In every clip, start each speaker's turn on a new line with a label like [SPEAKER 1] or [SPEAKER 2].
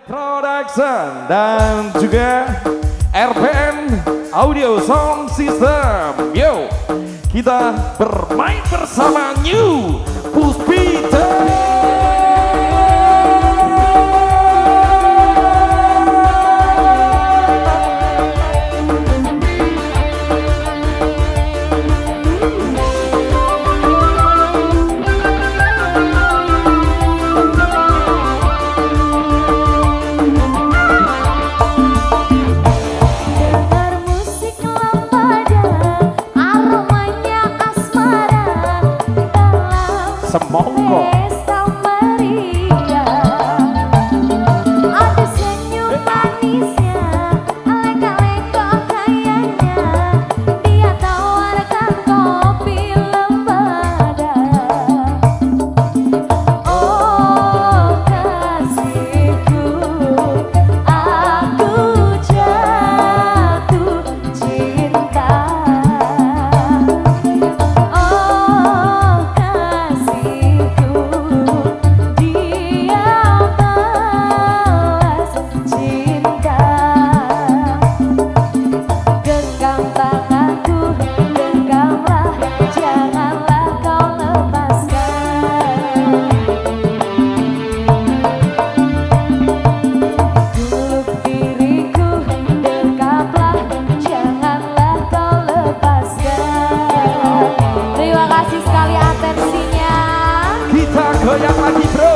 [SPEAKER 1] Production dan juga RPN Audio Sound System. Yo, kita bermain bersama New kasih
[SPEAKER 2] sekali atensinya. Kita goyang lagi bro.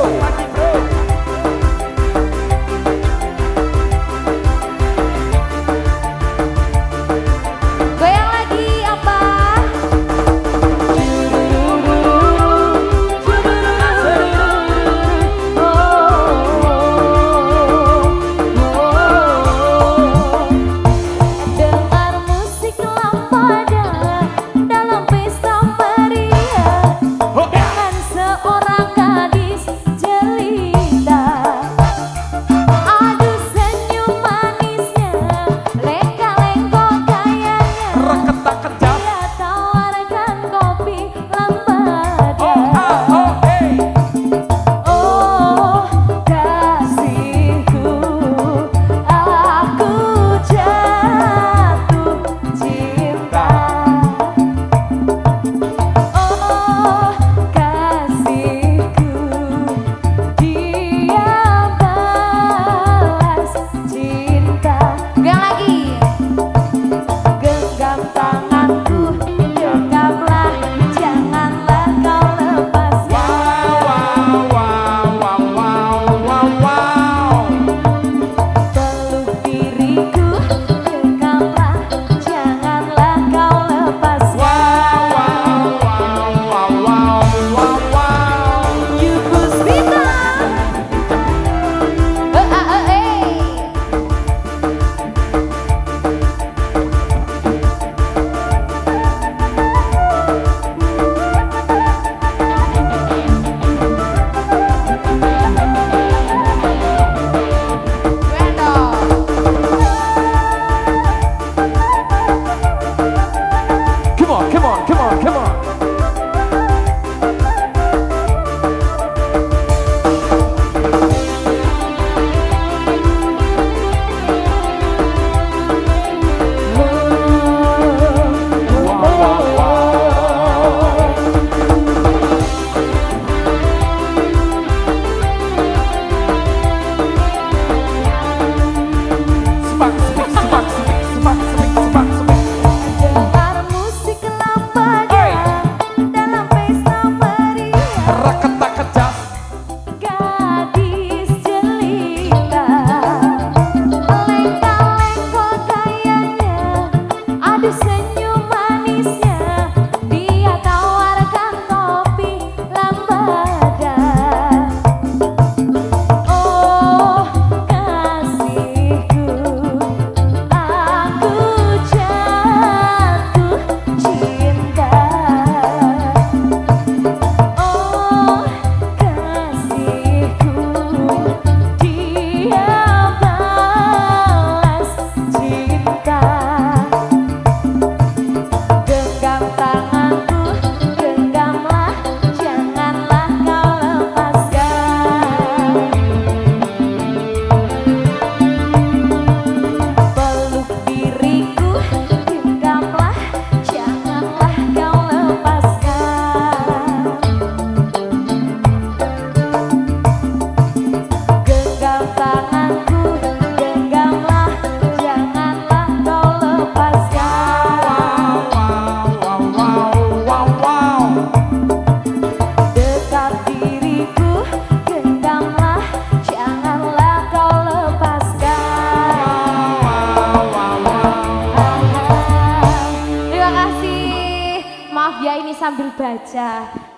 [SPEAKER 2] Sambil baca.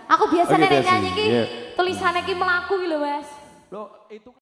[SPEAKER 2] Aku biasanya
[SPEAKER 1] Oh, gitu
[SPEAKER 2] nek
[SPEAKER 1] ya,
[SPEAKER 2] nyanyi ki
[SPEAKER 1] Iya.
[SPEAKER 2] tulisannya ki melaku gitu mas.
[SPEAKER 1] Loh, itu